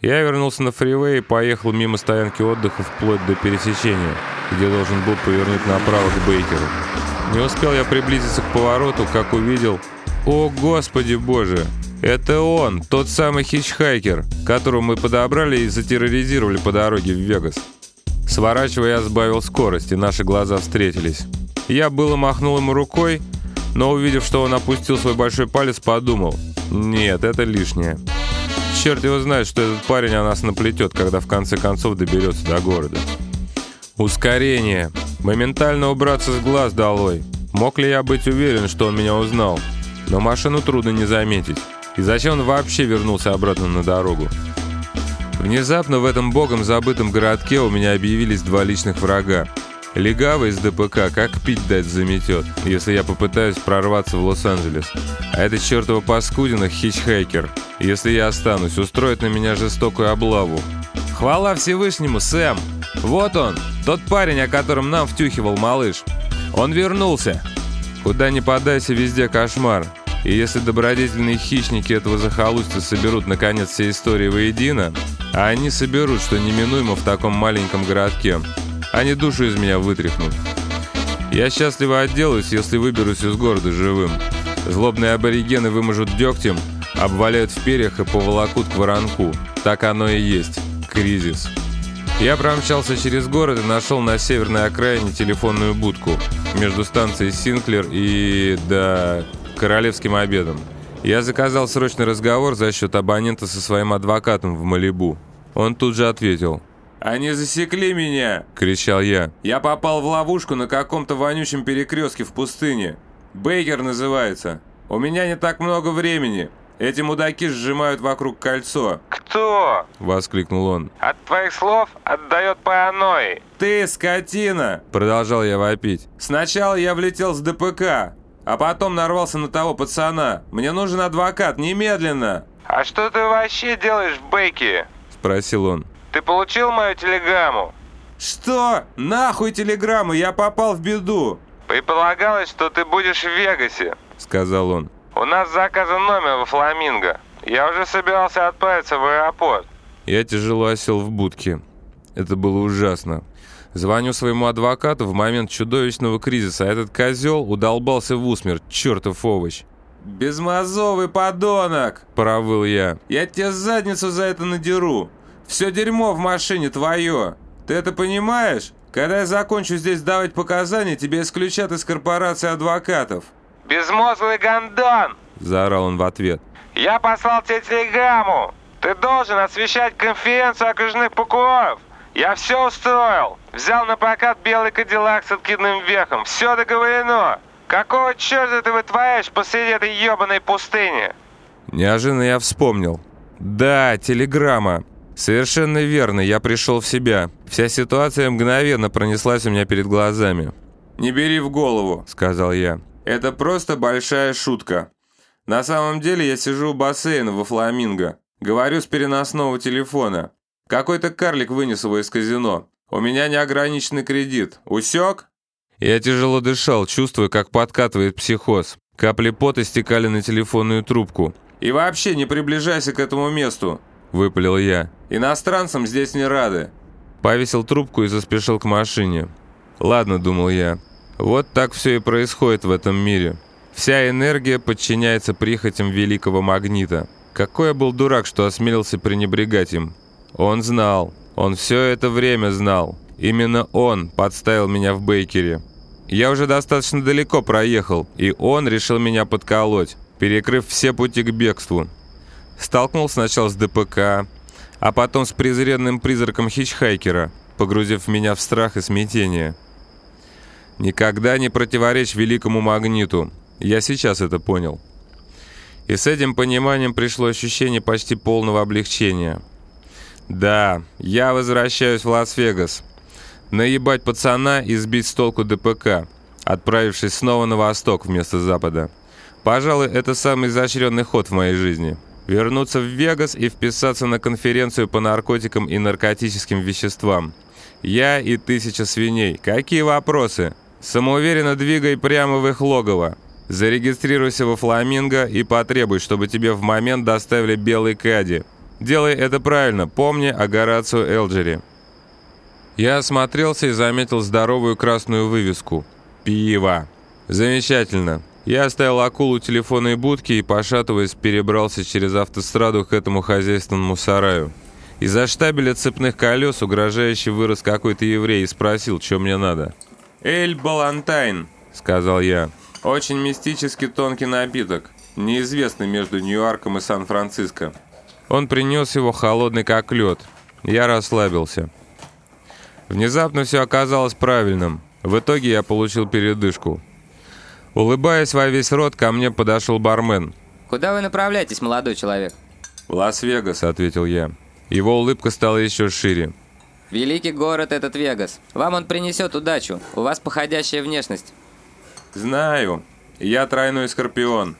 Я вернулся на фривей и поехал мимо стоянки отдыха вплоть до пересечения, где должен был повернуть направо к Бейкеру. Не успел я приблизиться к повороту, как увидел... О, господи боже! Это он, тот самый хичхайкер, которого мы подобрали и затерроризировали по дороге в Вегас. Сворачивая, я сбавил скорость, и наши глаза встретились. Я было махнул ему рукой, но увидев, что он опустил свой большой палец, подумал, нет, это лишнее. Черт его знает, что этот парень о нас наплетет, когда в конце концов доберется до города. Ускорение. Моментально убраться с глаз долой. Мог ли я быть уверен, что он меня узнал? Но машину трудно не заметить. И зачем он вообще вернулся обратно на дорогу? Внезапно в этом богом забытом городке у меня объявились два личных врага. Легавый из ДПК как пить дать заметет, если я попытаюсь прорваться в Лос-Анджелес. А это чертова паскудина хичхайкер. Если я останусь, устроит на меня жестокую облаву. Хвала Всевышнему, Сэм! Вот он, тот парень, о котором нам втюхивал малыш. Он вернулся. Куда ни подайся, везде кошмар. И если добродетельные хищники этого захолустья соберут наконец все истории воедино, а они соберут, что неминуемо в таком маленьком городке, они душу из меня вытряхнут. Я счастливо отделаюсь, если выберусь из города живым. Злобные аборигены выможут дегтем, обваляют в перьях и поволокут к воронку. Так оно и есть. Кризис. Я промчался через город и нашел на северной окраине телефонную будку между станцией Синклер и, да, королевским обедом. Я заказал срочный разговор за счет абонента со своим адвокатом в Малибу. Он тут же ответил. «Они засекли меня!» – кричал я. «Я попал в ловушку на каком-то вонючем перекрестке в пустыне. Бейкер называется. У меня не так много времени. Эти мудаки сжимают вокруг кольцо». «Кто?» – воскликнул он. «От твоих слов отдает паранойей». «Ты, скотина!» – продолжал я вопить. «Сначала я влетел с ДПК, а потом нарвался на того пацана. Мне нужен адвокат, немедленно!» «А что ты вообще делаешь в Бейке?» – спросил он. Ты получил мою телеграмму? Что? Нахуй телеграмму, я попал в беду. Предполагалось, что ты будешь в Вегасе, сказал он. У нас заказан номер во Фламинго. Я уже собирался отправиться в аэропорт. Я тяжело осел в будке. Это было ужасно. Звоню своему адвокату в момент чудовищного кризиса, а этот козел удолбался в усмерть, чертов овощ. «Безмозовый подонок!» – провыл я. «Я тебе задницу за это надеру!» Все дерьмо в машине твое. Ты это понимаешь? Когда я закончу здесь давать показания, тебя исключат из корпорации адвокатов». «Безмозглый гондон!» – заорал он в ответ. «Я послал тебе телеграмму. Ты должен освещать конференцию окружных прокуроров. Я все устроил. Взял на прокат белый кадиллак с откидным верхом. Все договорено. Какого черта ты вытворяешь посреди этой ебаной пустыни?» Неожиданно я вспомнил. «Да, телеграмма. «Совершенно верно, я пришел в себя. Вся ситуация мгновенно пронеслась у меня перед глазами». «Не бери в голову», — сказал я. «Это просто большая шутка. На самом деле я сижу у бассейна во Фламинго. Говорю с переносного телефона. Какой-то карлик вынес его из казино. У меня неограниченный кредит. Усек?» Я тяжело дышал, чувствуя, как подкатывает психоз. Капли пота стекали на телефонную трубку. «И вообще не приближайся к этому месту. – выпалил я. «Иностранцам здесь не рады». Повесил трубку и заспешил к машине. «Ладно», – думал я. «Вот так все и происходит в этом мире. Вся энергия подчиняется прихотям великого магнита. Какой я был дурак, что осмелился пренебрегать им. Он знал. Он все это время знал. Именно он подставил меня в Бейкере. Я уже достаточно далеко проехал, и он решил меня подколоть, перекрыв все пути к бегству. Столкнул сначала с ДПК, а потом с презренным призраком хичхайкера, погрузив меня в страх и смятение. Никогда не противоречь великому магниту. Я сейчас это понял. И с этим пониманием пришло ощущение почти полного облегчения. Да, я возвращаюсь в Лас-Вегас. Наебать пацана и сбить с толку ДПК, отправившись снова на восток вместо запада. Пожалуй, это самый изощренный ход в моей жизни вернуться в Вегас и вписаться на конференцию по наркотикам и наркотическим веществам. Я и тысяча свиней. Какие вопросы? Самоуверенно двигай прямо в их логово. Зарегистрируйся во Фламинго и потребуй, чтобы тебе в момент доставили белый кади. Делай это правильно, помни о Горацио Элджере. Я осмотрелся и заметил здоровую красную вывеску. Пиво. Замечательно. Я оставил акулу телефонной будки и, пошатываясь, перебрался через автостраду к этому хозяйственному сараю. Из-за штабеля цепных колес угрожающе вырос какой-то еврей и спросил, что мне надо. «Эль Балантайн», — сказал я. «Очень мистически тонкий напиток, неизвестный между Нью-Йорком и Сан-Франциско». Он принес его холодный как лед. Я расслабился. Внезапно все оказалось правильным. В итоге я получил передышку. Улыбаясь во весь рот, ко мне подошел бармен. «Куда вы направляетесь, молодой человек?» «В Лас-Вегас», — ответил я. Его улыбка стала еще шире. «Великий город этот Вегас. Вам он принесет удачу. У вас походящая внешность». «Знаю. Я тройной скорпион».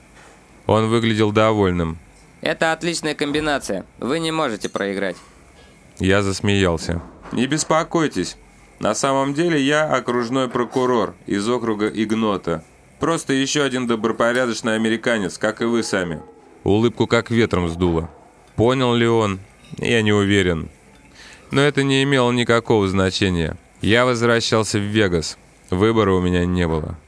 Он выглядел довольным. «Это отличная комбинация. Вы не можете проиграть». Я засмеялся. «Не беспокойтесь. На самом деле я окружной прокурор из округа Игнота. Просто еще один добропорядочный американец, как и вы сами». Улыбку как ветром сдуло. Понял ли он? Я не уверен. Но это не имело никакого значения. Я возвращался в Вегас. Выбора у меня не было.